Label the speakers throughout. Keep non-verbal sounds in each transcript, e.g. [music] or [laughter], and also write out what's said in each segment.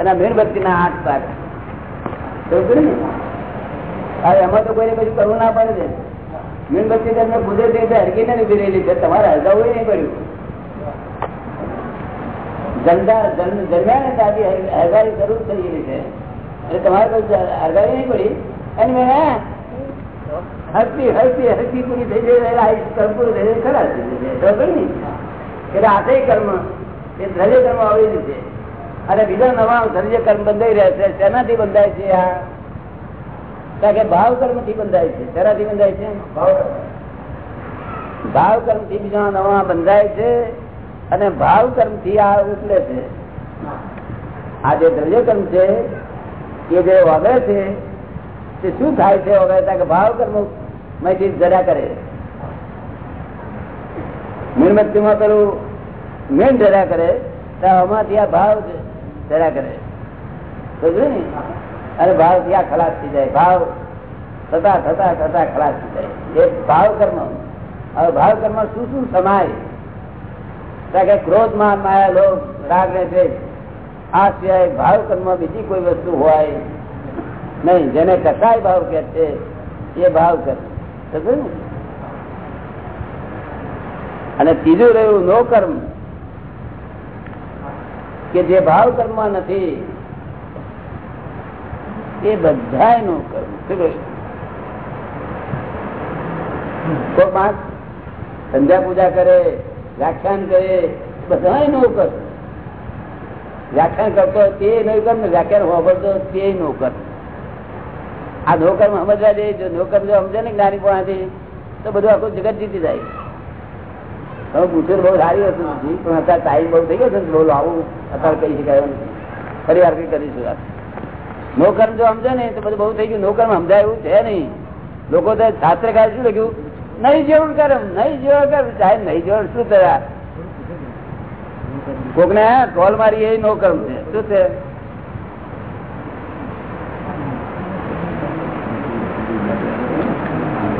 Speaker 1: અને મીણબત્તી ના? આઠ પાક એમાં તો કોઈને પછી કરવું ના પડે છે મીણબત્તી તમને કુદરતી રીતે હરકીને લીધી રહેલી છે. તમારે હરગાવવું નહીં પડ્યું. જનતા જન- જન્મ્યા ને ત્યાંથી હરગારી હરગાવી શરૂ થઈ ગયેલી છે. એટલે તમારે પાસે હરગાવી નહીં પડી. અને મેં હરતી હરતી હરતી પૂરી થઈ જઈ રહેલા પૂરું થઈ જાય ખરા થઈ જશે એટલે આતે કર્મ, એ દ્રવ્ય કર્મ આવેલી છે. અને બીજા નવા દ્રવ્ય કર્મ બંધાઈ રહ્યા છે તેનાથી બંધાય છે આ? કે ભાવ કર્મથી બંધાય છે. તેનાથી બંધાય છે? ભાવ કર્મ. થી બીજા નવા બંધાય છે અને ભાવ કર્મથી આ ઉપલે છે. આ જે દ્રવ્ય કર્મ છે એ જે વગરે છે તે શું થાય છે વગરે? કે ભાવ કર્મમાંથી જરા કરે. મીણબત્તીમાં પેલું મીણ જરા કરે. તો આમાંથી આ ભાવ જરા કરે. ને? અને ભાવ ત્યાં ખલાસ થઈ જાય? ભાવ થતા થતા થતા ખલાસ થઈ જાય. એ ભાવ કર્મ. હવે ભાવ કર્મ શું શું સમાય? કે ક્રોધમાં માયા લોભ, રાગ ને દ્વેષ. આ સિવાય ભાવ કર્મ બીજી કોઈ વસ્તુ હોય નહીં. જેને કસાય ભાવ કે છે, એ ભાવ કર્મ સમજ્યું ને? અને ત્રીજું રહ્યું નો કર્મ. કે જે ભાવ કર્મ નથી, એ બધા નો કર્મ. કહ્યું? માણસ સંધ્યા પૂજા કરે, વ્યાખ્યાન કરે બધા નો કર્મ. વ્યાખ્યાન કરતો તે નહીં કર ને વ્યાખ્યાન વાપરતો તે નો કર આ નોકર સમજવા દે, જો નોકર જો સમજે ને જ્ઞાની પણ તો બધું આખું જગત જીતી જાય. તમે પૂછ્યું બહુ સારી હતું પણ અત્યારે ટાઈમ બહુ થઈ ગયો છે બહુ આવું અત્યારે કહી શકાય ફરી વાર કઈ કરીશું નોકર જો સમજે ને, તો બધું બહુ થઈ ગયું. નોકર સમજાય એવું છે નહીં. લોકો તો શાસ્ત્ર કાળ શું લખ્યું? નહીં જેવું કરે નહીં જેવું કર સાહેબ, નહીં જેવું શું થયા કોક ને કોલ મારી એ નોકર છે. શું છે?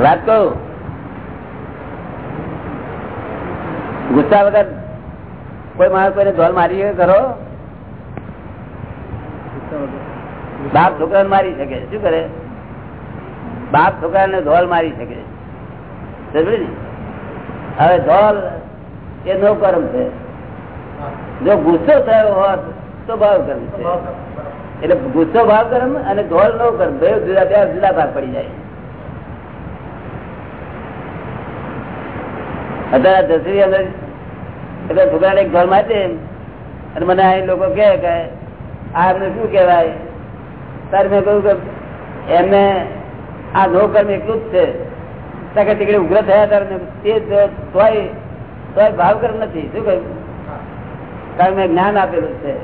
Speaker 1: વાત કહું? ગુસ્સા વગર કોઈ માણસ કોઈને ધોલ મારી કરો? બાપ છોકરા મારી શકે. શું કરે? બાપ છોકરાને ધોલ મારી શકે? હવે ધોલ એ નો કર્મ છે. જો ગુસ્સો થયો હોત તો ભાવ કર્મ છે. એટલે ગુસ્સો ભાવ કર્મ અને ધોલ નો કર્મ, બે જુદા બે જુદા ભાગ પડી જાય. અત્યારે દસરી અંદર એટલે છોકરાને એક ધોલ મારી અને મને અહીં લોકો કે આ એમને શું કહેવાય? ત્યારે મેં કહ્યું કે એમને આ નો કર્મ એટલું જ છે. ત્યાં કે તીકડે ઉગ્ર થયા ત્યારે તે તોય તોય ભાવ નથી. શું કહ્યું? કારણ મેં જ્ઞાન આપેલું છે.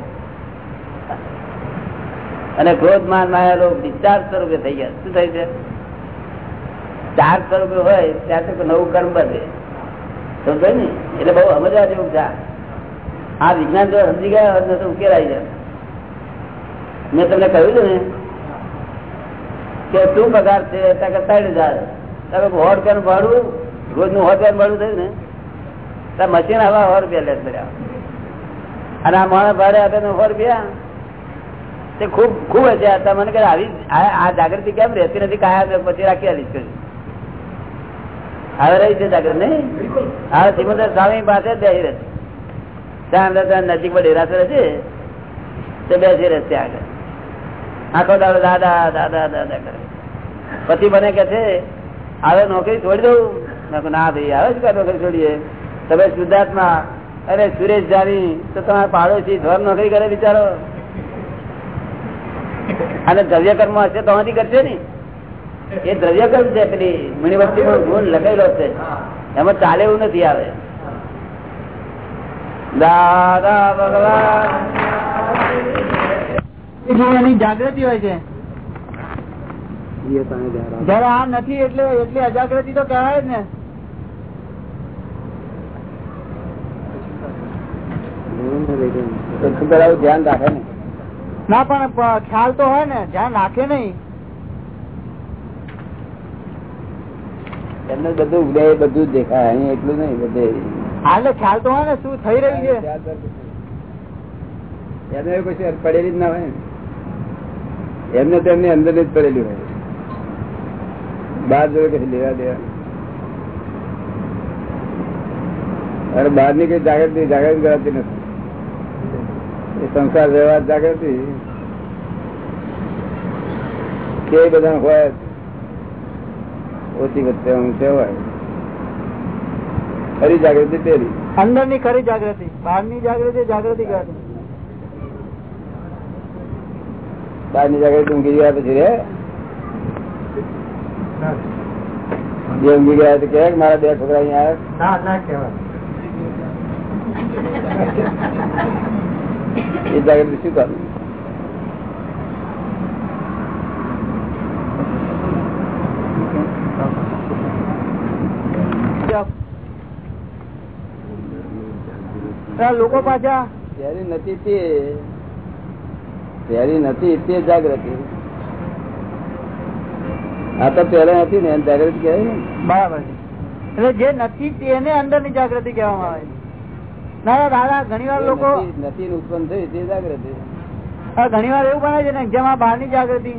Speaker 1: અને ક્રોધ માન માયા લોક ચાર સ્વરૂપે થઈ ગયા. શું થાય છે? ચાર સ્વરૂપે હોય ત્યારે તો નવું કર્મ બધે સમજાય ને? એટલે બહુ સમજવા જેવું છે આ. વિજ્ઞાન જો સમજી ગયા હોત તો ઉકેલાઈ જાય મેં તમને કહ્યું ને કે શું પગાર છે ત્યાં ત્રણ હજાર તમે હોટ પેન ભાડું રોજનું હોટ રૂપિયાનું ભાડું થયું ને? ત્યાં મશીન હવા સો રૂપિયા લેસ કર્યા અને આ માણસ ભાડે આપે સો રૂપિયા તે ખૂબ ખૂબ હશે. મને કે આવી આ જાગૃતિ કેમ રહેતી નથી? કાયા પછી રાખી કર્યું હવે રહી છે જાગૃત નહીં? હવે સિમંદર સ્વામી પાસે બેસી રહેશે ત્યાં અંદર ત્યાં પર ડેરાસર છે તે બેસી રહેશે આગળ. આખો દાડો દાદા દાદા દાદા કરે. પછી મને કે છે હવે નોકરી છોડી દઉં. મેં ના ભાઈ આવે જ કઈ નોકરી છોડીએ? તમે શુદ્ધાર્થમાં અરે સુરેશ જાની તો તમારા પાડોશી ધોર નોકરી કરે બિચારો અને દ્રવ્ય કર્મ હશે તો કરશે ને? એ દ્રવ્ય કર્મ છે? પેલી મણિવસ્તી નો ગુણ લગાવેલો છે. એમાં ચાલે એવું નથી આવે. દાદા ભગવાન.
Speaker 2: એની જાગૃતિ હોય છે. જયારે આ નથી એટલે એટલી અજાગૃતિ તો કહેવાય જ ને.
Speaker 1: ધ્યાન રાખે ને.
Speaker 2: ના પણ ખ્યાલ તો હોય ને. ધ્યાન રાખે નહીં.
Speaker 1: એમને બધું ઉદય બધું દેખાય. અહીં એટલું નહીં બધે.
Speaker 2: હાલ ખ્યાલ તો હોય ને શું થઈ રહ્યું છે?
Speaker 1: એને કશું પડેલી જ ના હોય એમને તો એમની અંદર જ પડેલી હોય. બહાર જોડે કઈ લેવા દેવા. અરે બહારની કઈ જાગૃતિ જાગૃતિ કરાતી નથી. એ સંસાર વ્યવહાર જાગૃતિ. કે બધા હોય ઓછી વચ્ચે હું કહેવાય. ખરી જાગૃતિ પેલી
Speaker 2: અંદરની ખરી જાગૃતિ. બહારની જાગૃતિ જાગૃતિ કહેવાતી
Speaker 1: બહારની જાગૃતિ ઊંઘી ગયા પછી રે? જે ઊંઘી ગયા તો કે મારા બે છોકરા અહીંયા
Speaker 2: ના ના કહેવાય.
Speaker 1: એ જાગૃતિ શું
Speaker 2: લોકો પાછા?
Speaker 1: ત્યારે નથી તે. ત્યારે નથી તે જાગૃતિ. આ તો પેલા નથી ને જાગૃતિ કહેવાય ને.
Speaker 2: બરાબર એટલે જે નથી તેને અંદરની જાગૃતિ કહેવામાં આવે ના દાદા ઘણી વાર લોકો
Speaker 1: નથી- ઉત્પન્ન થઈ તે જાગૃતિ.
Speaker 2: ઘણી વાર એવું બને છે ને જેમાં બહારની જાગૃતિ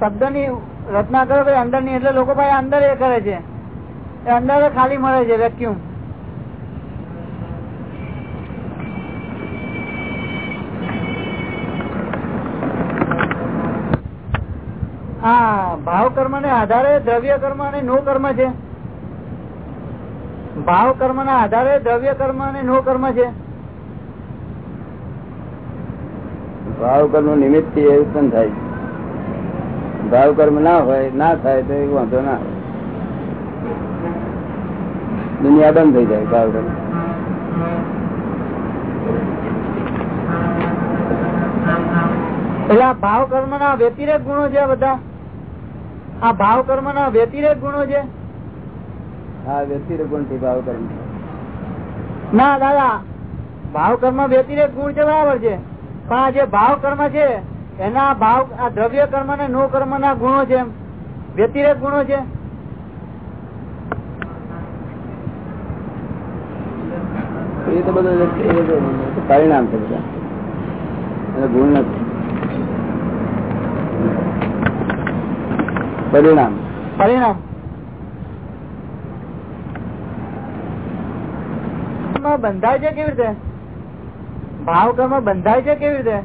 Speaker 2: શબ્દની રચના કરો અંદરની એટલે લોકો પાસે અંદર એ કરે છે. એ અંદર ખાલી મળે છે વેક્યુમ ભાવ કર્મ ને આધારે દ્રવ્ય કર્મ અને નો કર્મ છે. ભાવ કર્મ ના આધારે દ્રવ્ય કર્મ અને નો કર્મ છે.
Speaker 1: ભાવ કર્મ નિમિત્તથી ઉત્પન્ન થાય ભાવ કર્મ ના હોય ના થાય તો વાંધો ના દુનિયા બંધ થઈ જાય ભાવ કર્મ
Speaker 2: એટલે ભાવ કર્મ ના વ્યતિરેક ગુણો છે બધા. આ ભાવ કર્મ ના વ્યતિરેક ગુણો છે?
Speaker 1: હા વ્યતિરેક ગુણથી ભાવ કર્મ
Speaker 2: ના દાદા ભાવ કર્મ વ્યતિરેક ગુણ છે બરાબર છે. પણ આ જે ભાવ કર્મ છે એના ભાવ આ દ્રવ્ય કર્મ ને નો કર્મ ના ગુણો છે વ્યતિરેક ગુણો છે.
Speaker 1: એ તો બધું પરિણામ છે બધા. ગુણ નથી. પરિણામ.
Speaker 2: પરિણામ. બંધાય છે કેવી રીતે? ભાવ કર્મ બંધાય છે કેવી રીતે?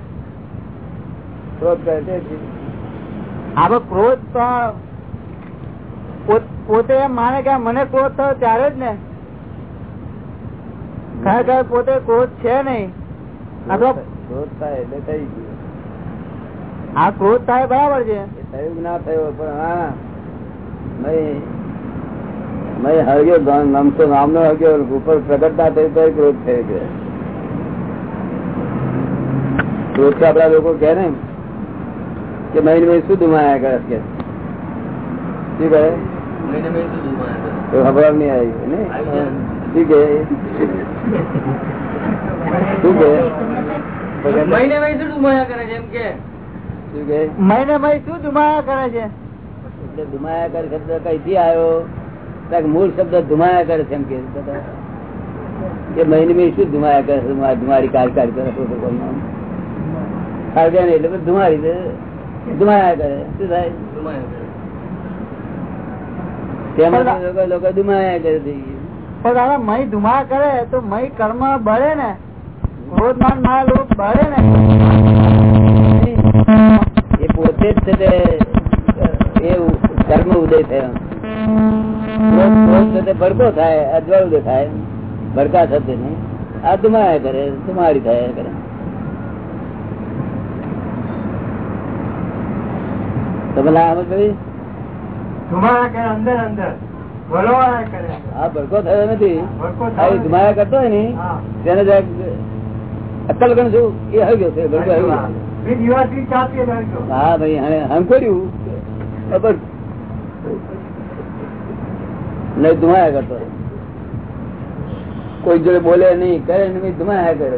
Speaker 1: ક્રોધ છે.
Speaker 2: ક્રોધ પણ પોતે એમ માને કે મને ક્રોધ થયો ત્યારે જ ને. ખરેખર પોતે ક્રોધ છે નહીં. તો
Speaker 1: ક્રોધ થાય એટલે થઈ ગયું.
Speaker 2: આ ક્રોધ થાય બરાબર છે.
Speaker 1: થયું ના થયો પણ હા મેં મેં હરગ્યો નામ તો નામનો હરગ્યો ઉપર પ્રગટ ના થયું તો ક્રોધ થઈ ગયો ક્રોધ તો આપડા લોકો કે ને કે મહિને મહિને શું ધુમાયા કરે કે શું કહે? તો ખબર નહીં આવી ને? શું કે શું કે
Speaker 3: મહિને મહિને શું ધુમાયા કરે છે એમ કે?
Speaker 1: શું
Speaker 2: મહિને ધુમાયા કરે છે
Speaker 1: એટલે ધુમાયા કરે શબ્દ કઈથી આવ્યો મૂળ શબ્દ ધુમાયા કરે છે એમ કે. મહિને મહિને શું ધુમાયા કરે? ધુમારી કાર કાર કરે છે તો કોણ નહીં એટલે ધુમારી દે. ધુમાયા કરે શું થાય
Speaker 3: ધુમાયા કરે
Speaker 1: તેમાં લોકો ધુમાયા કરે.
Speaker 2: પણ દાદા મહી ધુમા કરે તો મહી કર્મ બળે ને ક્રોધ માન માયા લોક બળે ને
Speaker 1: એ જ છે તે કર્મ ઉદય થયો ક્રોધ- ભડકો થાય અજવાળું દેખાય ભડકા થશે નહીં આ ધુમાયા કરે ધુમારી થયા કરે. તમે ના પડી
Speaker 2: અંદર અંદર. હા
Speaker 1: આ ભડકો થયો નથી. ધુમાયા કરતો હોય ને તેને અક્કલ ગણ છું એ આવી ગયો છે ભડકો આવી ગયો હા ભાઈ હવે કર્યું ખબર નહીં ધુમાયા કરતો. કોઈ જોડે બોલે નહીં કરે નહીં ધુમાયા કરે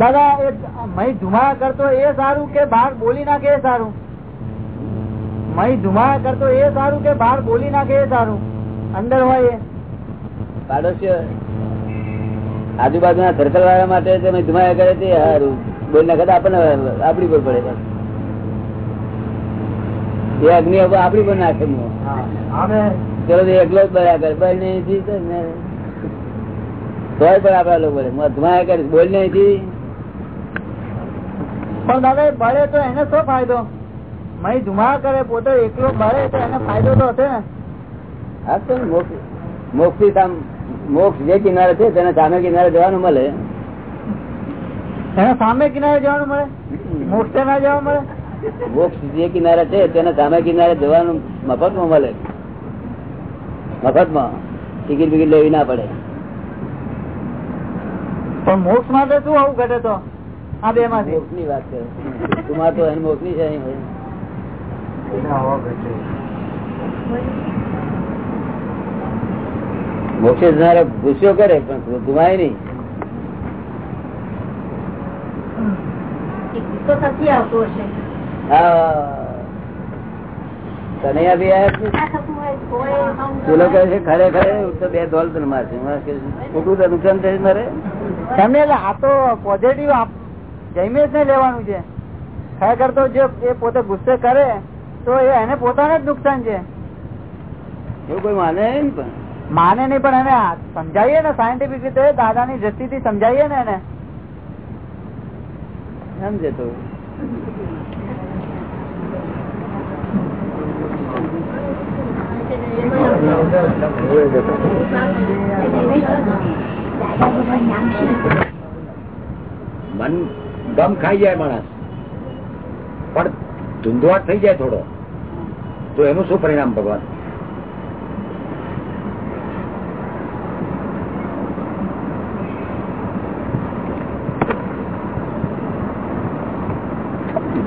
Speaker 2: દાદા એ મહી ધુમાયા કરતો એ સારું કે બહાર બોલી નાખે એ સારું? મહી ધુમાયા કરતો એ સારું કે બહાર બોલી નાખે એ સારું? અંદર હોય એ.
Speaker 1: પાડોશીઓ આજુબાજુના સર્કલ વાળા માટે તમે ધુમાયા કરે તે સારું. બોલ નખત આપણને આપડી પર પડે એ અગ્નિ હવે આપડી પર નાખે. ચલો એકલો જ બળ્યા કરે બોલ નહીં તોય પણ આપડા લોકો બોલે ધુમાયા કરીશ બોલ નહીં
Speaker 2: પણ દાદા બળે તો એને શું ફાયદો? મય ધુમા કરે પોતે એકલો બળે તો એને ફાયદો તો હશે ને?
Speaker 1: હા તો મોક્ષ મોક્ષ મોક્ષ જે કિનારે છે તેને સામે કિનારે જવાનું મળે.
Speaker 2: એને સામે કિનારે જવાનું મળે? મોક્ષે ના જવા મળે?
Speaker 1: મોક્ષ જે કિનારે છે તેના સામે કિનારે જવાનું મફતમાં મળે. મફતમાં. ટિકિટ બિકિટ લેવી ના પડે.
Speaker 2: પણ મોક્ષ માટે શું આવું ઘટે તો? આ બે માંથી
Speaker 1: મોક્ષની વાત છે. તુમાર તો અહીં મોક્ષની છે અહીં. ભાઈ. મોક્ષે જનારે ગુસ્સો કરે પણ ગુમાય નહીં.
Speaker 2: લેવાનું છે. ખરેખર તો જે એ પોતે ગુસ્સે કરે તો એને પોતાને જ નુકસાન છે.
Speaker 1: એવું કોઈ માને નહીં પણ.
Speaker 2: માને નહીં પણ એને સમજાવીએ ને સાયન્ટિફિક રીતે દાદાની દ્રષ્ટિથી સમજાવીએ ને એને.
Speaker 1: સમજે તો.
Speaker 4: મન ગમ ખાઈ જાય માણસ. પણ ધૂંધવાટ થઈ જાય થોડો. તો એનું શું પરિણામ ભગવાન?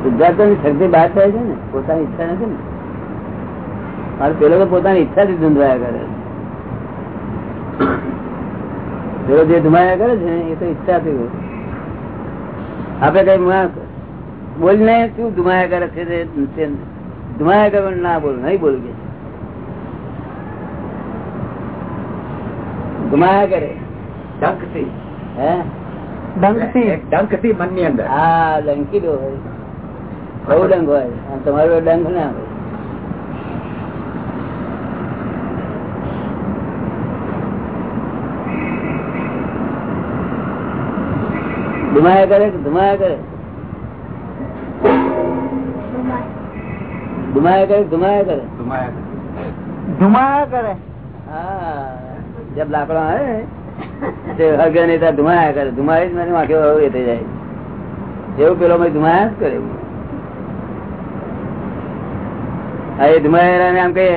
Speaker 1: સિદ્ધાર્થો ની શક્તિ બહાર થાય છે ને પોતાની ઈચ્છા નથી ને. મારે પેલો તો પોતાની ઈચ્છાથી ધૂંધવાયા કરે. પેલો જે ધુમાયા કરે છે એ તો ઈચ્છાથી આપડે કઈ માં બોલને શું ધુમાયા કરે છે ધુમાયા કરે ના બોલ નહીં બોલું કે. ધુમાયા કરે.
Speaker 4: ડંકથી
Speaker 1: હે?
Speaker 2: ડંકથી
Speaker 4: ડંકથી મનની અંદર.
Speaker 1: હા ડંકી દો હોય બહુ ડંગ હોય. તમારો ડંગ ના હોય. ધુમાયા કરે ધુમાયા કરે? ધુમાયા કરે ધુમાયા કરે?
Speaker 2: ધુમાયા કરે.
Speaker 1: હા. જબ લાકડા આવે તે હગે નહીં ધુમાયા કરે. ધુમાય જ મને વાંકે એ થઈ જાય. એવું પેલો મેં ધુમાયા જ કરે હા એ ધુમાયા ને આમ કહીએ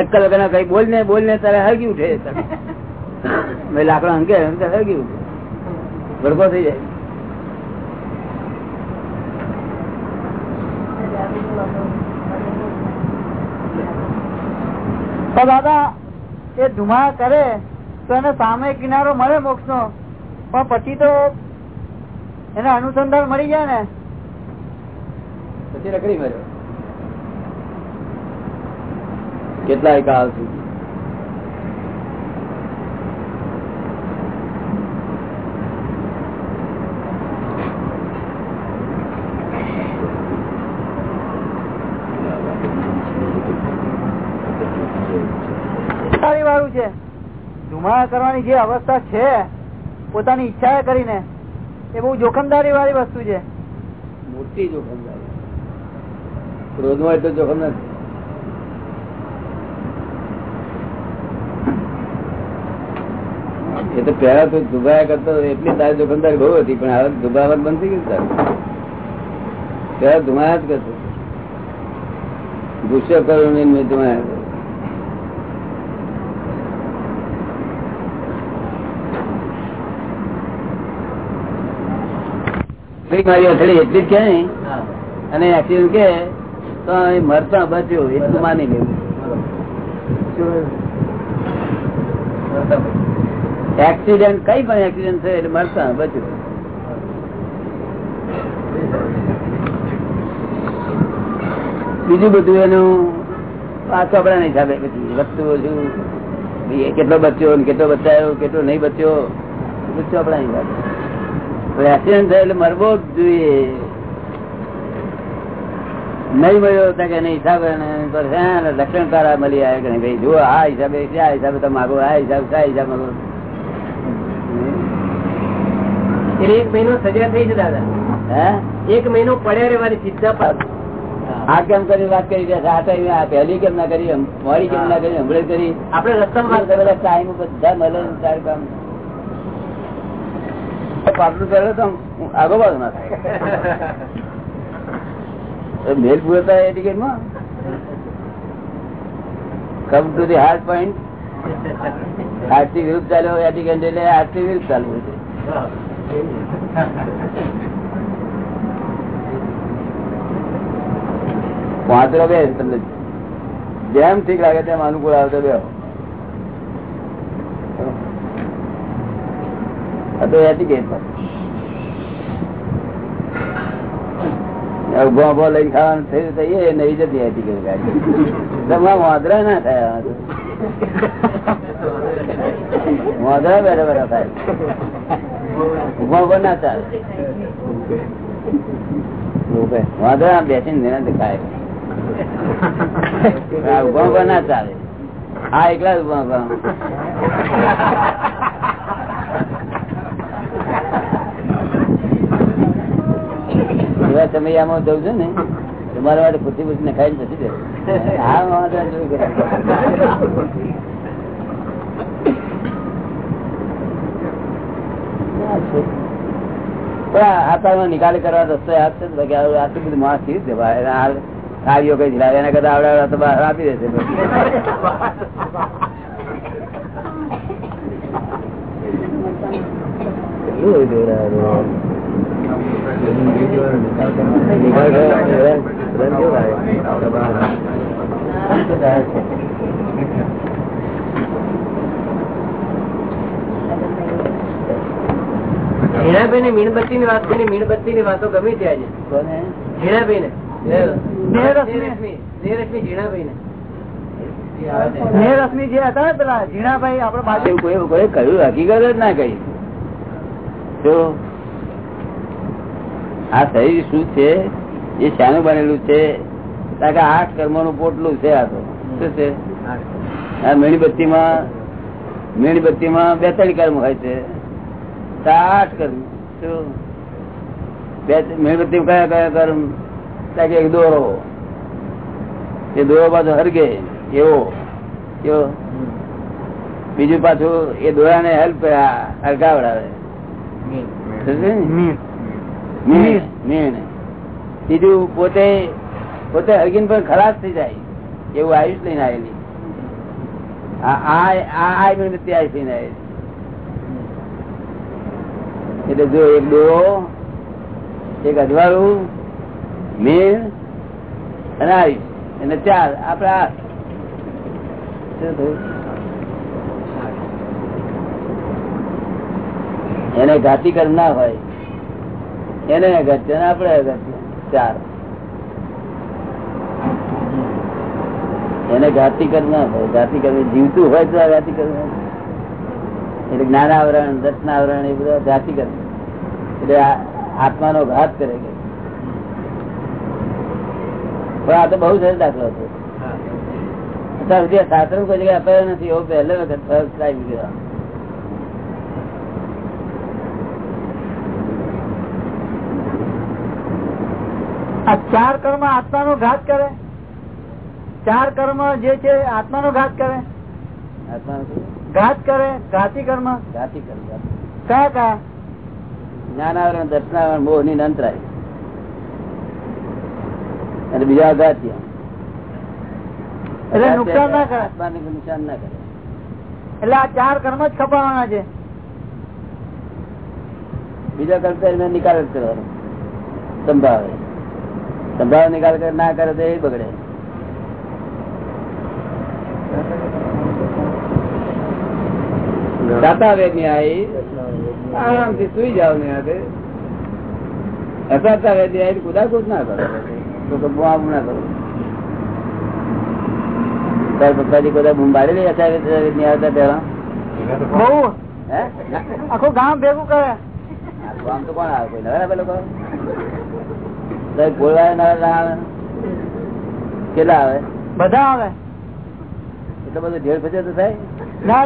Speaker 1: અક્કલ વગર કઈ બોલ ને બોલ ને તારે હરગી ઉઠે. લાકડા ત્યારે હરગી ઉઠે. ભડકો થઈ જાય.
Speaker 2: તો દાદા એ ધુમા કરે તો એને સામે કિનારો મળે મોક્ષ નો પણ પછી તો એને અનુસંધાન મળી જાય ને.
Speaker 1: પછી રખડી મર્યો. કેટલાય કાળ સુધી.
Speaker 2: કરવાની જે અવસ્થા છે પોતાની ઈચ્છા કરીને એ બહુ જોખમદારી વાળી વસ્તુ છે.
Speaker 1: મોટી જોખમદારી. રોજમાં તો જોખમ નથી. એ તો પેલા તો દુભાયા કરતો એટલી તારી દુકાનદારી બહુ હતી પણ હવે દુભાવત થઈ ગયું તારે. પેલા ધુમાયા જ કરતો. ગુસ્સો કર્યો નહીં મેં ધુમાયા મારી અથડી એટલી જ કે અને એક્સિડન્ટ કે તો મરતા બચ્યો એટલું માની લેવું. એક્સિડન્ટ કઈ પણ એક્સિડન્ટ થયો એટલે મળતા બચ્યું. બીજું બધું એનું પાછો નહીં હિસાબે પછી વધતું ઓછું કેટલો બચ્યો કેટલો બચાયો, કેટલો નહીં બચ્યો પૂછો આપણા હિસાબે એક્સિડન્ટ થયો એટલે મરવો જ જોઈએ. નહીં મળ્યો તો કે નહીં હિસાબે ને પર હે લક્ષણ કારા મળી આવે કે નહીં? ભાઈ, જુઓ, આ હિસાબે આ હિસાબે તમે માગો, આ હિસાબ કયા હિસાબ માગો
Speaker 3: એટલે એક મહિનો સજા થઈ છે દાદા. એક મહિનો પડ્યા રહેવાની સીધા
Speaker 1: આ કેમ કરી વાત કરી રહ્યા આ પહેલી કેમ ના કરી? મોડી કેમ ના કરી? હમણાં કરી?
Speaker 3: આપણે રસ્તામાં
Speaker 1: બધા ટાઈમ બધા મળે ને કામ. પાટલું પહેરે તો આગો બાજુ ના થાય. મેલ પૂરતા એ ટિકિટમાં? કમ ટુ ધી હાર્ટ પોઈન્ટથી વિરુદ્ધ ચાલ્યો એટી હાર્ટથી વિરુદ્ધ ચાલવું છે. [laughs] પાંચરો બે, તમને જેમ ઠીક લાગે તેમ અનુકૂળ આવતો બે. એ નહીં જતી એટીકેટ ગાડી. તમારા વાંદરા ના થયા વાંદરા બેઠા બેઠા થાય. ઊભો ના ચાલે વાંદરા બેસીને નિરાંતે ના ચાલે. હા, એકલા ઊભા ઊભા. એવા જવું છું ને, તમારા માટે પૂછી પૂછીને ખાઈને રહે હા, વાંધો જોયું કરે. પણ આ આત્માનો નિકાલ કરવા રસ્તો યાદ છે આટલું બધું માણસ કેવી રીતે? કાર્યો કઈ લાવે એના કરતા આવડે તો બહાર આપી દેશે નિકાલ કરવા.
Speaker 3: ઝીણાભાઈ ને મીણબત્તી ની વાત કરી મીણબત્તી ની વાતો ગમી છે. આજે ને
Speaker 1: શાનું બનેલું છે? કારણ કે આઠ કર્મનું પોટલું છે આ તો. શું છે? આ મીણબત્તી માં મીણબત્તી માં બેતાળી કર્મ હોય છે. તો આ આઠ કર્મ શું બે મીણબત્તી કયા કયા કર્મ ત્યાં એક દોરો. એ દોરો પાછો હરગે એવો કેવો બીજું પાછું એ હેલ્પ હરગાવડાવે સમજે ને? મીણ. મીણ બીજું પોતે પોતે હરગીન પણ ખલાસ થઈ જાય. એવું આયુષ લઈને આવેલી. આ આ મીણબત્તી આયુષ લઈને આવેલી. એટલે જો એક દોરો એક અજવાળું, મીણ અને આયુષ અને ચાર, આપડે આઠ. એને ઘાતી કર ના હોય. એને અગત્ય ને આપણે અગત્ય. ચાર. એને ઘાતી કર ના હોય. ઘાતી કરવી જીવતું હોય તો આ ઘાતી કર્મ એટલે જ્ઞાનાવરણ દર્શનાવરણ એ બધા ઘાતી કર્મ એટલે આત્માનો ઘાત કરે કે. પણ આ તો બહુ સરસ દાખલો છે. અત્યાર સુધી શાસ્ત્ર કોઈ જગ્યાએ અપાયો નથી એવો પહેલો વખત ફર્સ્ટ ટાઈમ ગયો
Speaker 2: આ ચાર કર્મ આત્માનો ઘાત કરે. ચાર કર્મ જે છે આત્મા નો ઘાત કરે.
Speaker 1: આત્માનો શું?
Speaker 2: ઘાત કરે ઘાતી કર્મ?
Speaker 1: ઘાતી કર્મ
Speaker 2: કયા કયા?
Speaker 1: જ્ઞાનાવરણ દર્શનાવરણ મોહની અંતરાય અને બીજા અઘાત્ય.
Speaker 2: એટલે નુકસાન ના કરે
Speaker 1: આત્માને નુકસાન ના કરે.
Speaker 2: એટલે આ ચાર કર્મ જ ખપાવવાના છે.
Speaker 1: બીજા એનો નિકાલ જ કરવાનો. સંભાવે. સંભાવ નિકાલ ના કરે તો એ બગડે. દાતા વેગની આવી આરામથી સુઈ જાવ ને આજે અસાતા વેગની આવી કુદાકુદ ના કરો. તો તો બુઆ ના કરો. તાર પપ્પાજી બધા બૂમ પાડેલી હતા વેદ આવતા પેલા
Speaker 2: બહુ. આખું ગામ ભેગું કરે.
Speaker 1: આમ તો કોણ આવે? કોઈ નવા લોકો? બોલવા ના આવે. કેટલા આવે?
Speaker 2: બધા આવે.
Speaker 1: એટલો બધો ઢેર ભજે તો થાય.
Speaker 2: ના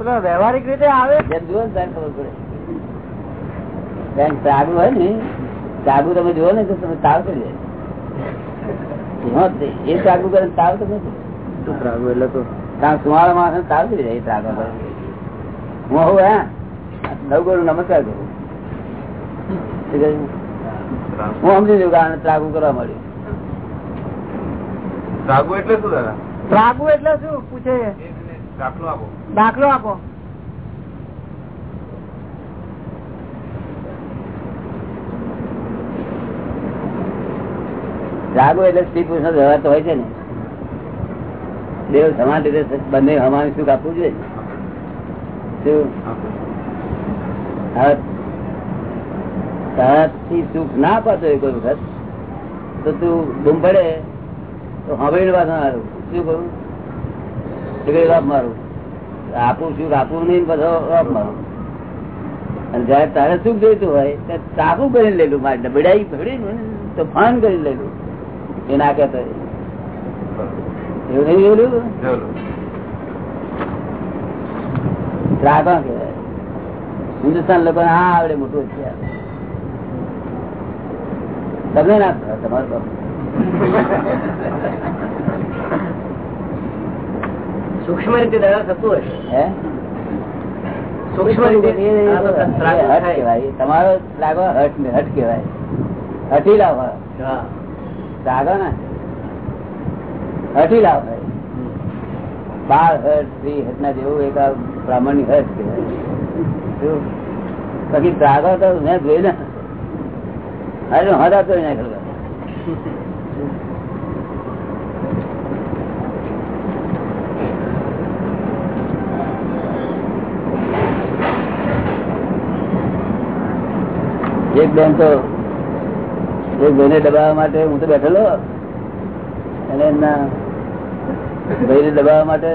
Speaker 2: પેલો વ્યવહારિક રીતે આવે?
Speaker 1: જુઓ ને ત્યારે ખબર પડે. કારણ કે હોય ને ચાલુ તમે જુઓ ને તો તમે તાવ કરી જાય એ ચાલુ કરે તાવ તો નથી. એટલે તો? કારણ સુવાળા માણસ તાવ કરી જાય ત્રાગો કરે. હું હું? હે નવગોળું નમસ્કાર કરું. હું સમજી જઉં કે ત્રાગુ કરવા મળ્યું.
Speaker 5: ત્રાગુ એટલે શું દાદા?
Speaker 2: રાગુ એટલે શું? પૂછે.
Speaker 5: દાખલો આપો.
Speaker 2: દાખલો આપો.
Speaker 1: રાગો એટલે સ્ત્રી પુરુષ નો વ્યવહાર તો હોય છે ને. દેવ સમાન રીતે બંને હમાનું સુખ આપવું જોઈએ? સુખ ના પાતો કોઈ વખત, તો તું બૂમ પડે, તો હવે વાત હારું. શું કરું મારું. આપું સુખ આપવું નહીં બધો અને જયારે તારે સુખ જોઈતું હોય ત્યારે તાપું કરી લેલું મારે ડબડાઈ ભળી તો ફાન કરી લેલું એ ના કહેતો એવું નહીં જોયેલું રાગા કહેવાય. હિન્દુસ્તાન લોકો હા આવડે મોટું છે તમે ના તમારું.
Speaker 3: સૂક્ષ્મ રીતે દાદા થતું હશે.
Speaker 1: હે? તમારો લાગો ને લાવ.
Speaker 3: હા.
Speaker 1: ને? લાવ. સ્ત્રી ના જેવું એક આ બ્રાહ્મણની હઠ કેવાય? બાકી ત્રાગો તો મેં જોઈ ને. અરે હતા તો ના એક બેન તો, એક બેને દબાવવા માટે હું તો બેઠેલો. અને એમના ભાઈને દબાવવા માટે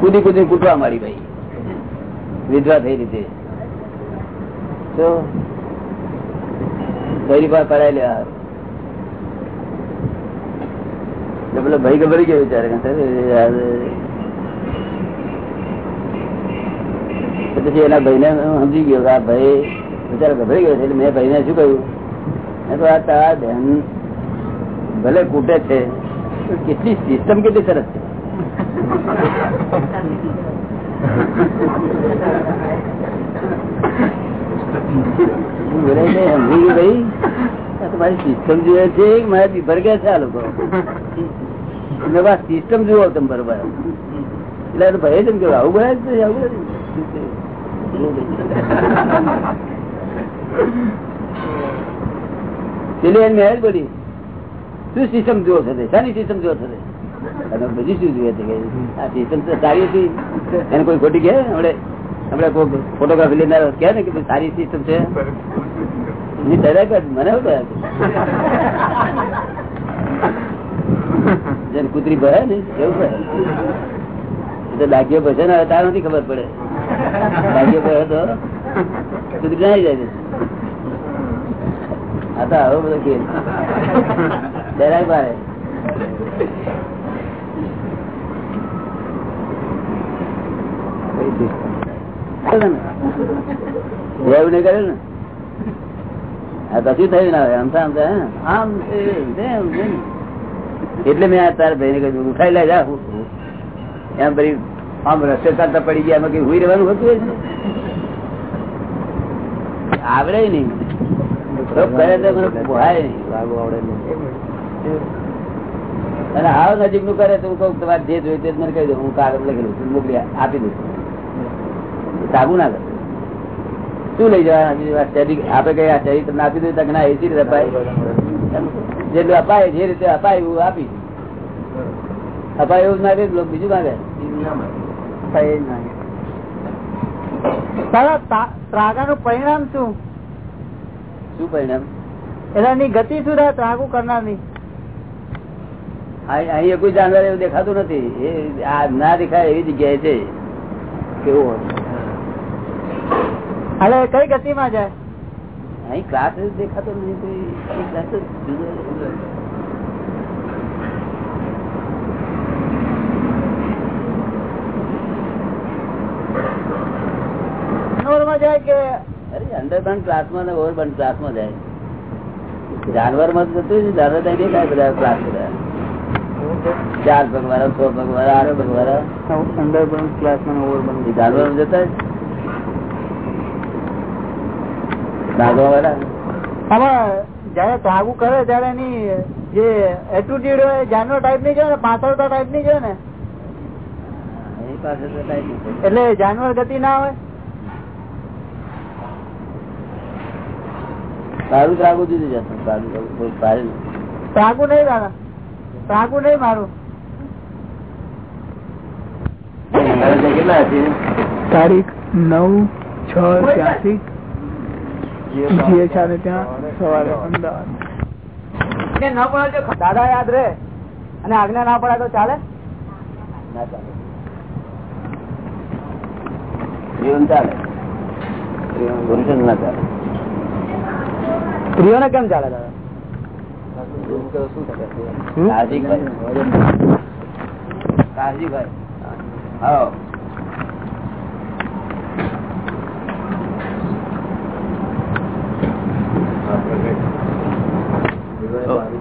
Speaker 1: કૂદી કૂદી કૂટવા મારી ભાઈ. વિધવા થઈ રીતે. તો ભાઈ પાસે લેવા એટલે પેલો ભાઈ ગભરી ગયો વિચારે કે યાર, તો પછી એના ભાઈને હું સમજી ગયો આ ભાઈ બિચારો ગભરાઈ ગયો છે, એટલે મેં ભાઈને શું કહ્યું? તો આ તારા બેન ભલે કૂટે છે કેટલી સિસ્ટમ કેટલી સરસ છે. સમજી ગયો ભાઈ સિસ્ટમ જોઈએ છે, મારા પીપર ગયા છે આ લોકો? સિસ્ટમ જુઓ, તમે બરોબર. એટલે ભય છે ને કે આવું ભાઈ આવું. [laughs] એની કોઈ ખોટી કે ફોટોગ્રાફી લેનાર કહે ને કે સારી સિસ્ટમ છે? મને જેને કૂતરી ભરે ને, એવું ભરે એ તો ડાકીઓ ભસે ને હવે તાર નથી ખબર પડે. ડાકીઓ ભરે તો સુધી નાઈ જાય. આ તો આવો બધો ખેલ ડરાય પાડે એવું નહીં કર્યું ને? આ કશું થયું ના હોય આમતા આમતા આમ એટલે મેં તારા ભાઈ ને કહ્યું ઉઠાઈ લે જા. એમ પછી આમ રસ્તે ચાલતા પડી ગયા એમાં કઈ હુઈ રહેવાનું હતું આવડે નહીં. કરે તો મને નહીં. અને હાવ નજીકનું કરે તો હું તમારે જે જોયું તે મને કહી દઉં હું કાગળ લખેલું છું. મોકલી આપી દઉં સાબુ ના કરે. શું લઈ જવાના? આપડે કઈ આ ચરિત્ર આપી દઉં ના એસી રીતે અપાય. જેટલું અપાય જે રીતે અપાય એવું આપી. અપાય એવું માગે બીજું માગે?
Speaker 2: ત્રાગા નું પરિણામ શું?
Speaker 1: શું પરિણામ?
Speaker 2: એટલે ગતિ શું રહે ત્રાગુ કરનાર
Speaker 1: અહીં અહીં કોઈ જાનવર એવું દેખાતું નથી. એ આ ના દેખાય એવી જગ્યાએ છે. કેવું
Speaker 2: હવે કઈ ગતિમાં જાય?
Speaker 1: અહીં ક્લાસ દેખાતો નથી કોઈ
Speaker 2: જાનવરમાં જાય કે?
Speaker 1: અરે અંડરબર્ન ક્લાસમાં ને ઓવરબર્ન ક્લાસમાં જાય. જાનવરમાં તો જતું જ જાનવર તો બધા ક્લાસ બધા ચાર પગ વાળા છ પગ વાળા આઠ પગ વાળા
Speaker 2: અંડરબર્ન ક્લાસમાં ઓવરબર્ન
Speaker 1: એ જાનવર જતા જ વાળા?
Speaker 2: આમાં જયારે ત્રાગુ કરે ત્યારે એની જે એટીટ્યુડ હોય જાનવર ટાઈપની છે ને પાછળતા ટાઈપની છે ને. એટલે જાનવર ગતિ ના હોય.
Speaker 1: સારું ત્રાગું જુદું જતું સારું ત્રાગું કોઈ સારું નથી.
Speaker 2: ત્રાગુ નહીં દાદા ત્રાગુ નહીં મારું.
Speaker 1: તારે
Speaker 6: તારીખ નવ છ ત્યાંથી જે ચાલે ત્યાં સવારે અમદાવાદ.
Speaker 2: ન પડે તો દાદા યાદ રહે અને આજ્ઞા ના પડે તો ચાલે?
Speaker 1: ના ચાલે. જીવન ચાલે. ગુરુજન ના ચાલે.
Speaker 2: સ્ત્રીઓને કેમ ચાલે દાદા?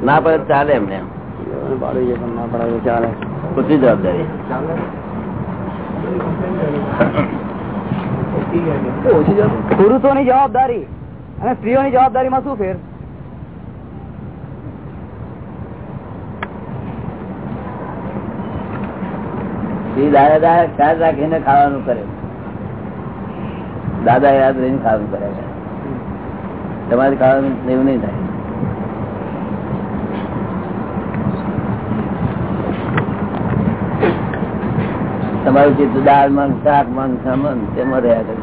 Speaker 1: ના પડે ચાલે એમને
Speaker 2: ના પડે ચાલે.
Speaker 1: પૂછી જવાબદારી.
Speaker 2: પુરુષોની જવાબદારી. અને સ્ત્રીઓની જવાબદારીમાં શું ફેર?
Speaker 1: દાદા દાદા ખ્યાલ રાખીને ખાવાનું કરે દાદા યાદ રહીને ખાવાનું કરે તમારે ખાવાનું એવું નહીં થાય. તમારું ચિત્ર દાળ મન શાક મન સમન તેમાં રહ્યા કરે.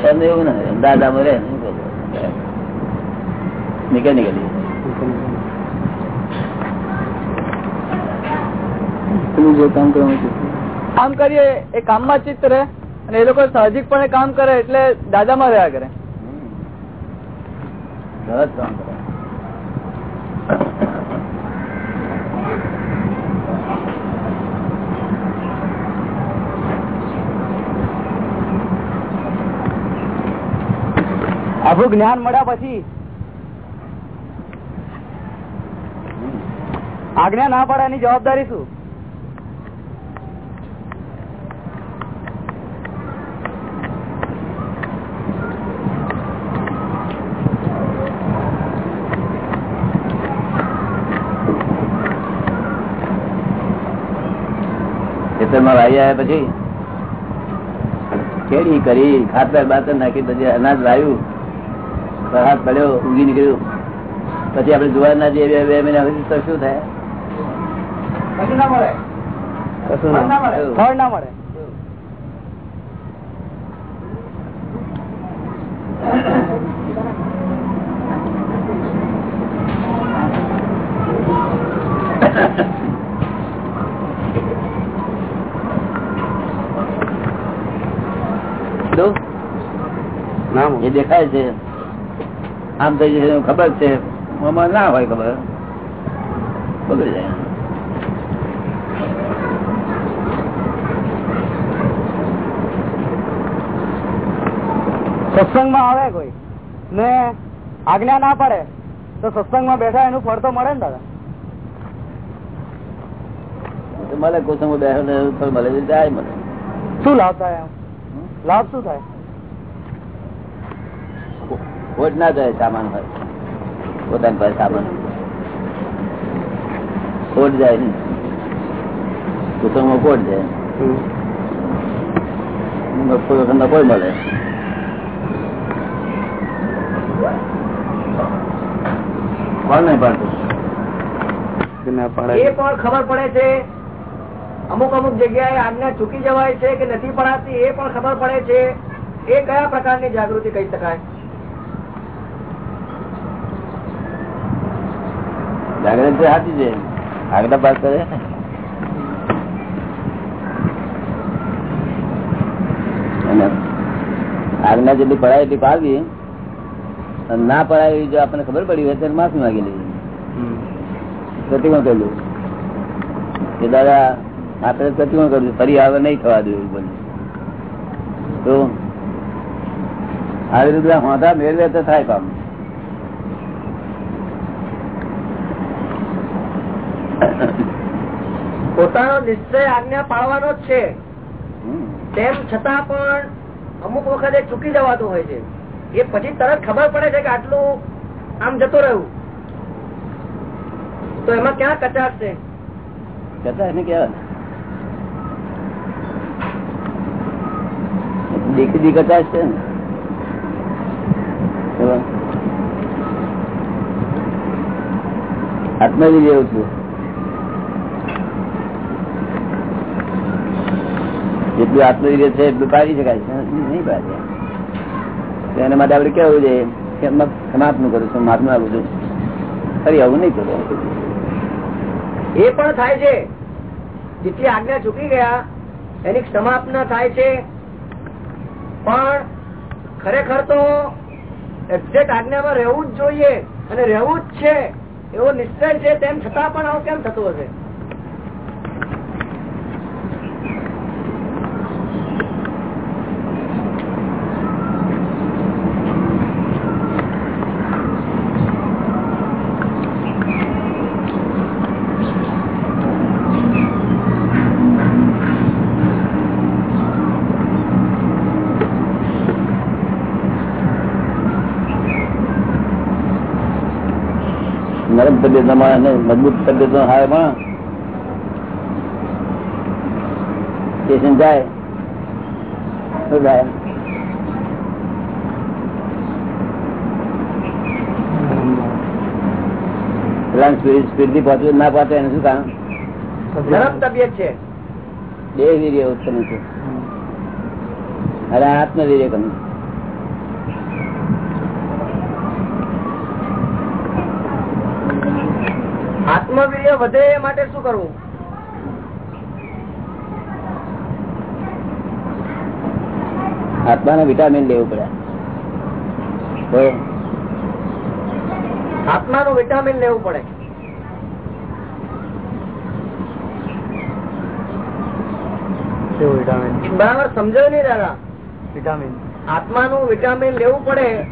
Speaker 1: તમને એવું ના દાદા માં રહે નીકળી નીકળી
Speaker 6: જે કામ
Speaker 2: કરીએ એ કામમાં ચિત્ત રહે અને એ લોકો સાહજિક પણ કામ કરે એટલે દાદામાં રહ્યા કરે.
Speaker 1: કામ કરે.
Speaker 2: આપણું જ્ઞાન મળ્યા પછી આજ્ઞા ના પડે એની જવાબદારી શું?
Speaker 1: ખેતરમાં વાવી આવ્યા પછી ખેડી કરી, ખાતર, બાતર નાખી પછી અનાજ વાવ્યું. વરસાદ પડ્યો ઉગી નીકળ્યું. પછી આપણે જોવા ના જઈએ બે બે મહિના પછી તો શું થાય?
Speaker 2: કશું ના મળે.
Speaker 1: કશું ના મળે.
Speaker 2: ફળ ના મળે.
Speaker 1: તો એ દેખાય છે. આમ થઈ જશે ખબર છે. આમાં ના હોય ખબર. બગડી જાય.
Speaker 2: સત્સંગમાં આવે કોઈ? ને આજ્ઞા ના પડે તો સત્સંગમાં બેઠા એનું ફળ તો મળે ને દાદા?
Speaker 1: મળે કોસમ બેઠો ને એવું મળે જાય મળે.
Speaker 2: શું લાભ થાય લાભ શું થાય?
Speaker 1: ખોટ ના જાય સામાન હોય. પોતાની પાસે સામાન ખોટ જાય ને કુટુંબમાં ખોટ જાય. કોઈ મળે. કોણ નહીં પાડતું.
Speaker 2: એ પણ ખબર પડે છે અમુક અમુક જગ્યાએ આજ્ઞા ચૂકી જવાય છે કે નથી પડાતી એ પણ ખબર પડે છે. એ કયા પ્રકારની જાગૃતિ કહી શકાય?
Speaker 1: જાગૃતિ સાચી છે. આગળ પાસ કરે? આજ્ઞા જેટલી પડાય એટલી પાડવી ના પડાય જો આપણને ખબર પડી હોય ત્યારે માફી માગી લેવી. પ્રતિકોણ કર્યું કે દાદા, આપણે પ્રતિકોણ કર્યું ફરી આવે નહીં થવા દઉં એવું તો, આવી રીતે હોતા મેળવે તો થાય કામ.
Speaker 3: પોતાનો નિશ્ચય આજ્ઞા પાળવાનો જ છે. તેમ છતાં પણ અમુક વખતે ચૂકી જવાતું હોય છે. એ પછી તરત ખબર પડે છે કે આટલું આમ જતું રહ્યું. તો એમાં ક્યાં કચાશ છે?
Speaker 1: કેવા? કચાશ છે ને? એવા. જેવું છું. જેટલું આત્મવીર્ય છે એટલું પાડી શકાય નહીં પાડે એના માટે આપડે કેવું છે કે સમાપનું કરું છું માપનું આપું છું. ફરી આવું નહીં કરું.
Speaker 3: એ પણ થાય છે. જેટલી આજ્ઞા ચૂકી ગયા, એની સમાપના થાય છે. પણ ખરેખર તો એક્ઝેક્ટ આજ્ઞામાં રહેવું જ જોઈએ અને રહેવું જ છે. એવો નિશ્ચય છે તેમ છતાં પણ આવું કેમ થતું હશે?
Speaker 1: તબિયત ને મજબૂત તબિયત નો હાય પણ સ્ટેશન જાય. થી પહોંચવું ના પહોંચે એનું શું કામ
Speaker 3: તબિયત છે.
Speaker 1: દેહ વીર્ય ઉત્પન્ન છે. અરે આત્મવીર્ય કનું
Speaker 3: આત્મવીર્ય વધે એ માટે શું કરવું?
Speaker 1: આત્માને વિટામિન લેવું પડે.
Speaker 3: આત્માનું વિટામિન લેવું પડે. બરાબર સમજાય નહીં દાદા?
Speaker 7: વિટામિન.
Speaker 3: આત્માનું વિટામિન લેવું પડે.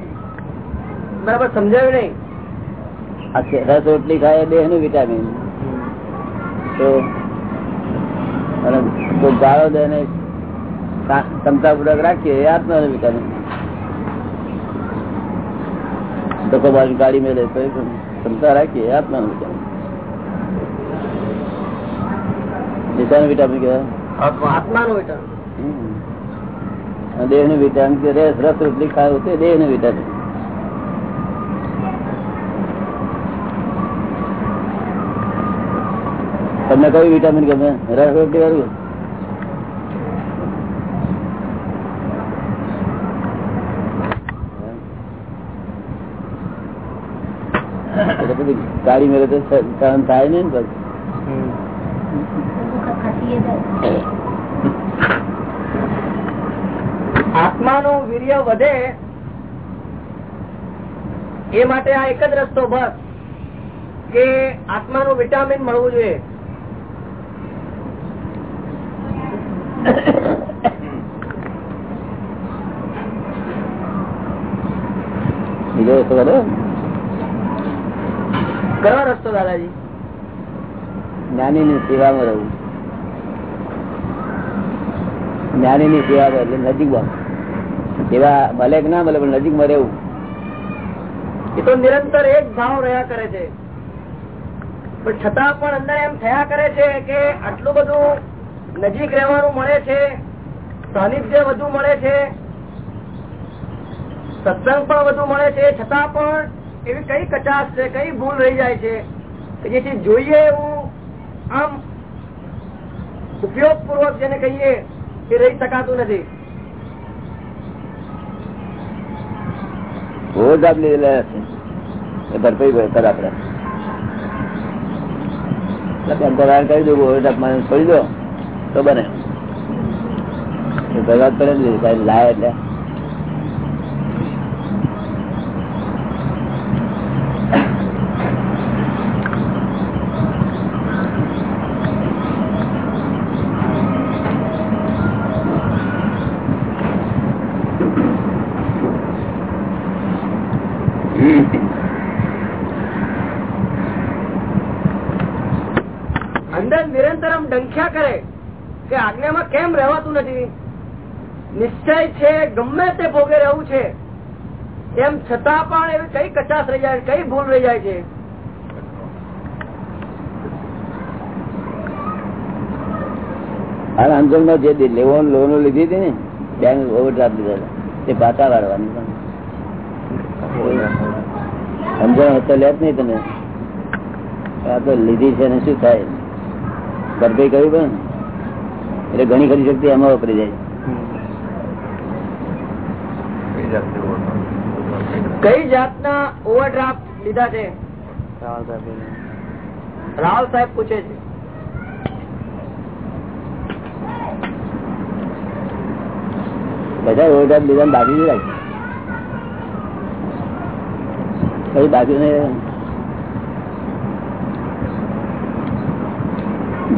Speaker 3: બરાબર સમજાયું નહીં?
Speaker 1: રસ રોટલી ખાય દેહનું વિટામિન તો ગાળો દે ને ક્ષમતા પૂર્વક રાખીએ એ આત્મા નું વિટામિન ધક્કો બાજુ ગાડી મેળે તો ક્ષમતા રાખીએ આત્મા નું વિટામિન દિશાનું વિટામિન કહેવાય.
Speaker 3: આત્માનું વિટામિન
Speaker 1: દેહનું વિટામિન કે રસ રસ રોટલી ખાય તે દેહનું વિટામિન તમને કયું વિટામિન ગમે? રસ રોટી વાળું ગાડી મેળે તો સહન થાય ને
Speaker 3: આત્માનું વીર્ય વધે એ માટે આ એક જ રસ્તો બસ કે આત્માનું વિટામિન મળવું જોઈએ.
Speaker 1: બીજો રસ્તો કરો
Speaker 3: કયો રસ્તો દાદાજી?
Speaker 1: જ્ઞાની ની સેવામાં રહું. જ્ઞાની ની સેવા એટલે નજીકમાં. સેવા ભલે ના ભલે પણ નજીકમાં રહેવું.
Speaker 3: એ તો નિરંતર એક ભાવ રહ્યા કરે છે. પણ છતાં પણ અંદર એમ થયા કરે છે કે આટલું બધું નજીક રહેવાનું મળે છે, સાનિધ્ય વધુ મળે છે, સત્સંગ પણ વધુ મળે છે, છતાં પણ એવી કઈ કચાશ છે, કઈ ભૂલ રહી જાય છે જેથી જોઈએ એવું આમ ઉપયોગ પૂર્વક જેને કહીએ એ રહી શકાતું નથી.
Speaker 1: રોજ આપી લીધેલા છે. ભરપાઈ કરે આપડે અંતરાર કરી દો ઓવરડ્રાફ્ટ મને છોડી દો. તો બને જ પડે ને લાય એટલે
Speaker 3: અંદર નિરંતર આમ ડંખ્યા કરે કે આજ્ઞામાં કેમ રહેવાતું નથી નિશ્ચય છે, ગમે તે ભોગે રહેવું છે. એમ છતાં પણ એવી કઈ કચાશ રહી જાય, કઈ ભૂલ રહી જાય છે.
Speaker 1: આ અંજલમાં જે લેવાનું લોનો લીધી હતી ને બેંક ઓવરડ્રાફ્ટ હતા. તે પાછા વાળવાની સમજણ તો લે જ નહીં આ તો લીધી છે ને શું થાય? ભરપાઈ કર્યું પણ. એટલે ઘણી ખરી શક્તિ એમાં વપરી જાય.
Speaker 3: કઈ જાતના ઓવરડ્રાફ્ટ લીધા છે? રાવ સાહેબ પૂછે છે.
Speaker 1: બધા ઓવરડ્રાફ્ટ લીધા બાકી રાખી. કઈ બાકી ને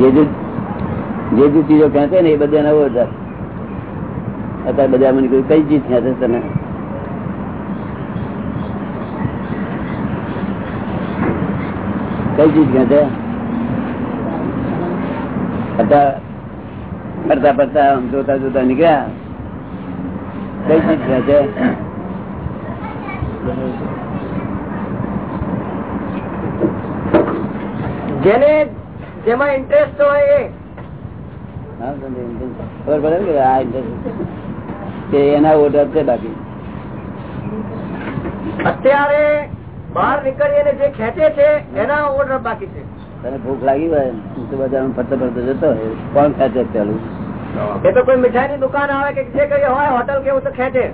Speaker 1: જે જે જે ચીજો ખેંચે ને એ બધા એના ઓવરડ્રાફ્ટ. અત્યારે બધા મને કહ્યું કઈ ચીજ ખેંચે તને કઈ ચીજ ખેંચે ફરતા ફરતા આમ જોતા જોતા નીકળ્યા? કઈ ચીજ ખેંચે
Speaker 3: જેને જેમાં ઇન્ટરેસ્ટ હોય એ.
Speaker 1: ખબર પડે કે આ interest એના ઓર્ડર છે બાકી.
Speaker 3: અત્યારે બહાર નીકળીને જે ખેંચે છે એના ઓર્ડર બાકી છે.
Speaker 1: તને ભૂખ લાગી હોય તો બજારમાં ફરતો ફરતો જતો કોણ ખેંચે પેલું?
Speaker 3: એ તો કોઈ મીઠાઈ ની દુકાન આવે કે જે કઈ હોય હોટલ કેવું તો ખેંચે.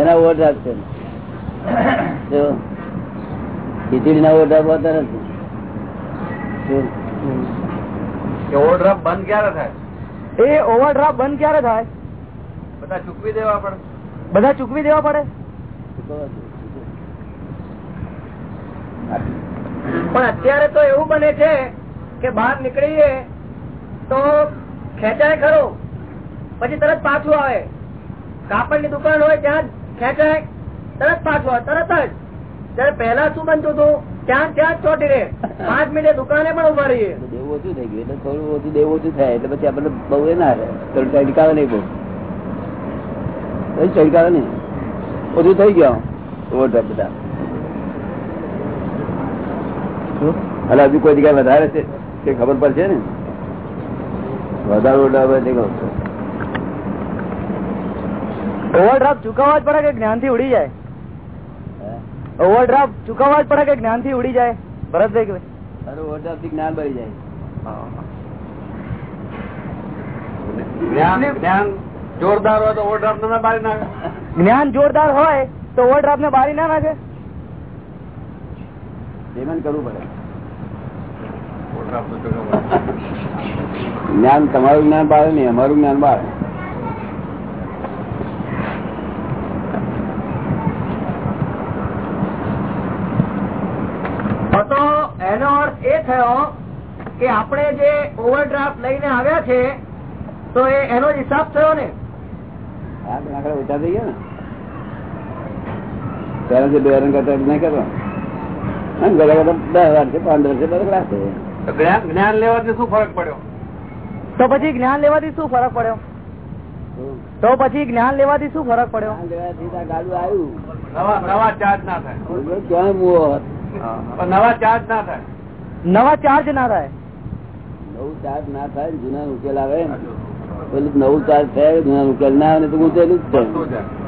Speaker 1: એના ઓર્ડર આપશે ખીચડી ના ઓર્ડર હોતા નથી?
Speaker 5: ઓવરડ્રાફ્ટ બંધ ક્યારે થાય?
Speaker 2: એ ઓવરડ્રાફ્ટ બંધ ક્યારે થાય?
Speaker 5: બધા ચૂકવી દેવા પડે.
Speaker 2: બધા ચૂકવી દેવા પડે?
Speaker 3: પણ અત્યારે તો એવું બને છે કે બહાર નીકળીએ તો ખેંચાય ખરો, પછી તરત પાછું આવે. કાપડની દુકાન હોય ત્યાં ખેંચાય, તરત પાછું આવે, તરત જ. ત્યારે પહેલા શું બનતું હતું? ત્યાં ત્યાં જ ચોટી રે પાંચ મિનિટે દુકાને પણ ઊભા રહીએ.
Speaker 1: દેવું ઓછું થઈ ગયું, એટલે થોડું દેવું ઓછું થાય, એટલે પછી આપણને ના રહે. થોડું ચડકાવે નહીં બહુ. પછી ચડકાવે નહીં. ઓછું થઈ ગયો બધા. એટલે હજુ કોઈ જગ્યાએ વધારે છે? તે ખબર પડશે ને? વધારે ઓવરડ્રાફ્ટ
Speaker 2: ચુકવવા જ પડે કે જ્ઞાનથી ઉડી જાય? ઓવરડ્રાફ્ટ ચુકવવા જ પડે કે જ્ઞાનથી ઉડી જાય? ભરતભાઈ કે
Speaker 1: તારું ઓવરડ્રાફ્ટથી જ્ઞાન બળી જાય.
Speaker 5: જ્ઞાન જ્ઞાન જોરદાર હોય તો ઓવરડ્રાફ્ટ ના બારી નાખે.
Speaker 2: જ્ઞાન જોરદાર હોય તો ઓવરડ્રાફ્ટ ને બારી ના નાખે?
Speaker 1: પેમેન્ટ કરવું પડે. જ્ઞાન તમારું જ્ઞાન બાળે નહીં અમારું જ્ઞાન બાળે.
Speaker 3: તો એનો અર્થ એ થયો કે આપણે જે ઓવરડ્રાફ્ટ લઈને આવ્યા છે તો એ એનો જ હિસાબ થયો ને?
Speaker 1: આ તો આંકડા ઓછા થઈ ગયા ને. પેલા જે બેરણ કરતા નહીં કરો
Speaker 5: જ્ઞાન જ્ઞાન લેવાથી શું ફરક પડ્યો?
Speaker 2: તો પછી જ્ઞાન લેવાથી શું ફરક પડ્યો? તો પછી જ્ઞાન લેવાથી શું ફરક પડ્યો?
Speaker 5: નવા નવા ચાર્જ ના થાય.
Speaker 1: ક્યાં મુવો
Speaker 5: નવા ચાર્જ ના થાય.
Speaker 2: નવા ચાર્જ ના થાય.
Speaker 1: નવું ચાર્જ ના થાય જૂના ઉકેલ આવે પેલું નવું ચાર્જ થાય જૂના ઉકેલ ના આવે તો ઉકેલું જ
Speaker 5: કે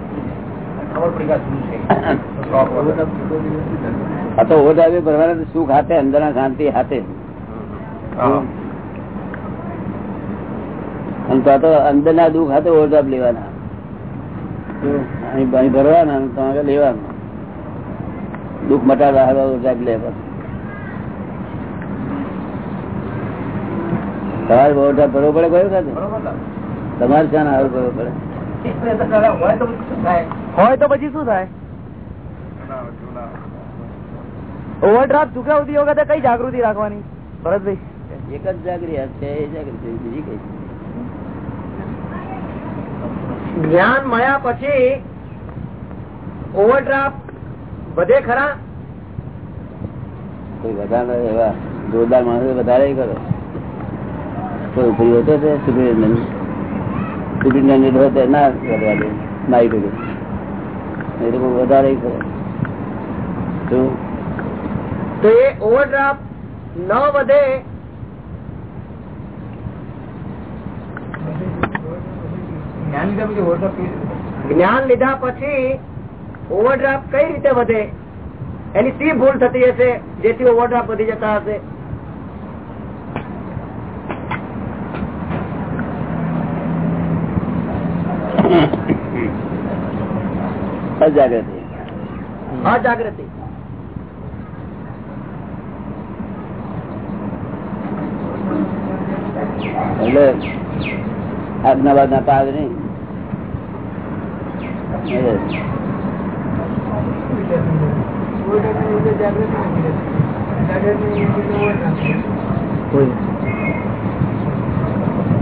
Speaker 5: [laughs] આ
Speaker 1: તો ભરવાના સુખ હાથે અંદર શાંતિ હાથે. તો અંદર ના દુઃખ હાથે ઓઢ લેવાના. અહીં ભરવાના તમારે લેવાનું. દુઃખ મટાડવા હવે ઓઢ લેવા તમારે બહુ ભરવો પડે કયો ખાતે તમારે ક્યાં ને ભરવો પડે.
Speaker 2: હોય તો પછી શું થાય? ઓવરડ્રાફ્ટ ચુકવતી વખતે કઈ જાગૃતિ રાખવાની? ભરતભાઈ?
Speaker 1: એક જ જાગૃતિ છે એ જાગૃતિ બીજી કઈ
Speaker 3: જ્ઞાન મળ્યા પછી ઓવરડ્રાફ્ટ વધે ખરા?
Speaker 1: કોઈ વધારે એવા જોરદાર માણસ વધારે કરો. કોઈ ઉપરી હોતો સુપ્રિન્ટેન્ડન્ટ સુપ્રિન્ટેન્ડન્ટ હોય ના કરવા દે નાઈ કર્યું વધારે કરે
Speaker 3: તો? એ ઓવરડ્રાફ્ટ ન વધે. જ્ઞાન લીધા પછી ઓવરડ્રાફ્ટ કઈ રીતે વધે? એની સી ભૂલ થતી હશે? જેથી ઓવરડ્રાફ્ટ વધી જતા હશે?
Speaker 1: અજાગૃતિ.
Speaker 3: અજાગૃતિ.
Speaker 1: એટલે આજના ના પાડ નહીં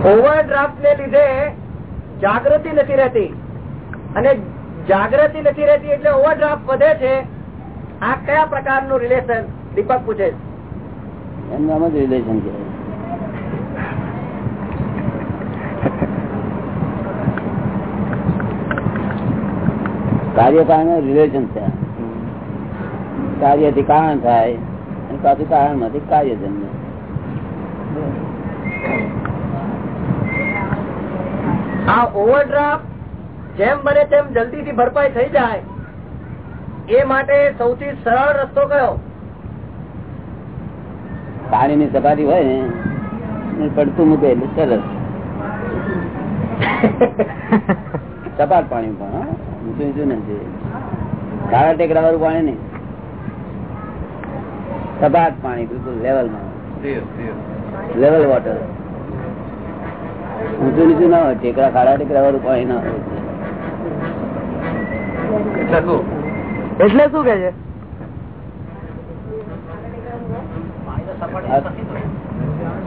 Speaker 3: ઓવરડ્રાફ્ટ ને લીધે જાગૃતિ નથી રહેતી. અને જાગૃતિ નથી રહેતી એટલે ઓવરડ્રાફ્ટ વધે છે. આ કયા પ્રકારનું રિલેશન દીપક પૂછે?
Speaker 1: જ રિલેશન છે કાર્ય કારણ રિલેશન છે. કાર્યથી કારણ થાય અને પાછું કારણમાંથી કાર્ય જન્મે.
Speaker 3: આ ઓવરડ્રાફ્ટ જેમ બને તેમ જલ્દી થી ભરપાઈ થઈ જાય. એ માટે સૌથી સરળ રસ્તો કયો?
Speaker 1: પાણીની સપાટી હોય ને પડતું મૂકે સરસ સપાટ પાણી પણ ઊંચું ઊંચું નથી. કાળા ટેકરા વાળું પાણી નહીં. સપાટ પાણી બિલકુલ લેવલમાં. લેવલ વોટર ઊંચું નીચું ના હોય ટેકરા કાળા ટેકરા વાળું પાણી ના હોય.
Speaker 2: એટલે શું? કે છે?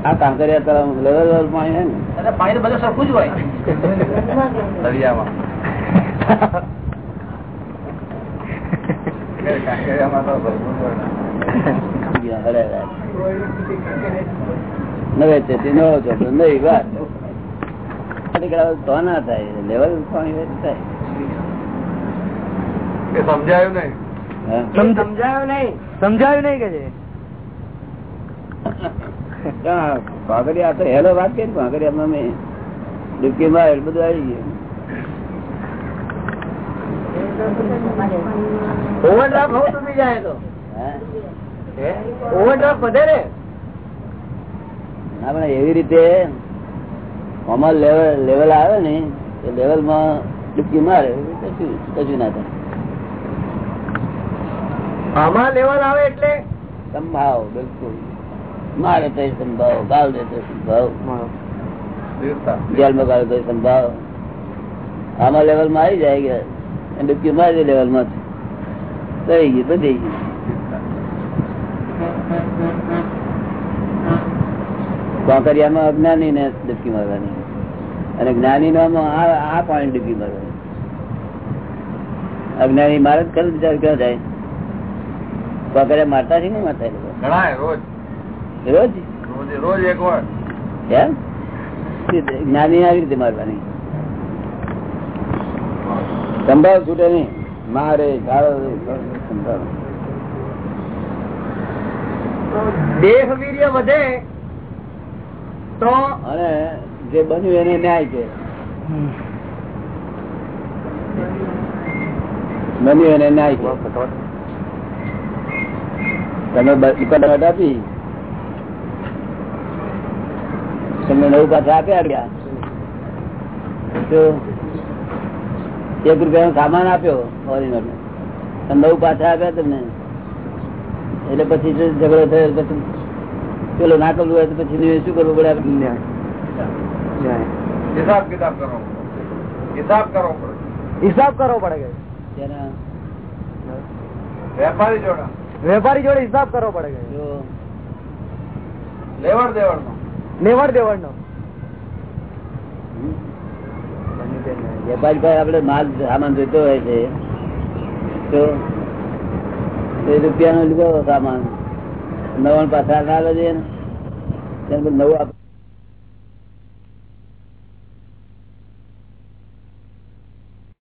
Speaker 1: આ- કાંકરિયા તળાવ લેવલ લેવલ પાણી હોય ને.
Speaker 3: પાણી તો બધું સરખું જ હોય.
Speaker 1: દરિયામાં. નવે છે નવો ચોપડો નહીં વાત તો ના થાય. લેવલ પાણી હોય
Speaker 5: સમજાયું નહીં.
Speaker 3: સમજાયું નહીં.
Speaker 2: સમજાયું નહીં કે છે? [laughs]
Speaker 1: ક્યાં ભાગરી આ તો હેલો વાત કરી આમાં મેં ડૂબકી બધું આવી ગયું.
Speaker 3: ઓવરડ્રાફ્ટ હોવું ડૂબી જાય તો. ઓવરડ્રાફ્ટ વધે
Speaker 1: આપણે એવી રીતે આમાં લેવલ લેવલ આવે ને એ લેવલમાં ડૂબકી મારે કશું કશું ના થાય.
Speaker 3: આમાં લેવલ આવે એટલે?
Speaker 1: સંભાવ બિલકુલ. મારે તો સંભાવ ગાલ દે તો સંભાવ. જેલમાં ગાળો તો સંભાવ. આમાં લેવલમાં આવી જાય ગયા અને મારી લેવલમાં થઈ ગયું. કોકરિયામાં અજ્ઞાની ને ડૂબકી મારવાની. અને જ્ઞાની નો આ આ પાણી ડૂબકી મારવાની. અજ્ઞાની મારે ખરું બિચાર ક્યાં જાય? કોકરિયા મારતા છે નહીં મારતા
Speaker 5: ઘણા રોજ.
Speaker 1: રોજ?
Speaker 5: રોજ રોજ એક વાર.
Speaker 1: એમ જ્ઞાની આવી રીતે મારવાની. સંભાવ છૂટે નહીં. મારે સંભાવ
Speaker 3: દેહ વીર્ય વધે તો
Speaker 1: અને જે બન્યું એને ન્યાય કે બન્યું એને ન્યાય કે તમે બ- આપી તમને નવું પાછા આપ્યા ગયા એક રૂપિયાનો સામાન આપ્યો ઓરિજિનલ નવું પાછા આપ્યા તમને. એટલે પછી જો ઝઘડો થયો પછી પેલો ના કરવું હોય તો પછી શું કરવું પડે
Speaker 5: હિસાબ કિતાબ કરવો હિસાબ કરવો પડે.
Speaker 7: હિસાબ કરવો પડે કે?
Speaker 5: વેપારી જોડે.
Speaker 7: વેપારી જોડે હિસાબ કરવો પડે
Speaker 5: લેવડ દેવડ નો
Speaker 7: લેવડ દેવડ નો
Speaker 1: વેપારી ભાઈ આપડે માલ સામાન જોઈતો હોય છે. તો રૂપિયા નો લીધો સામાન. નવા પાછા ના લેજે ને. નવું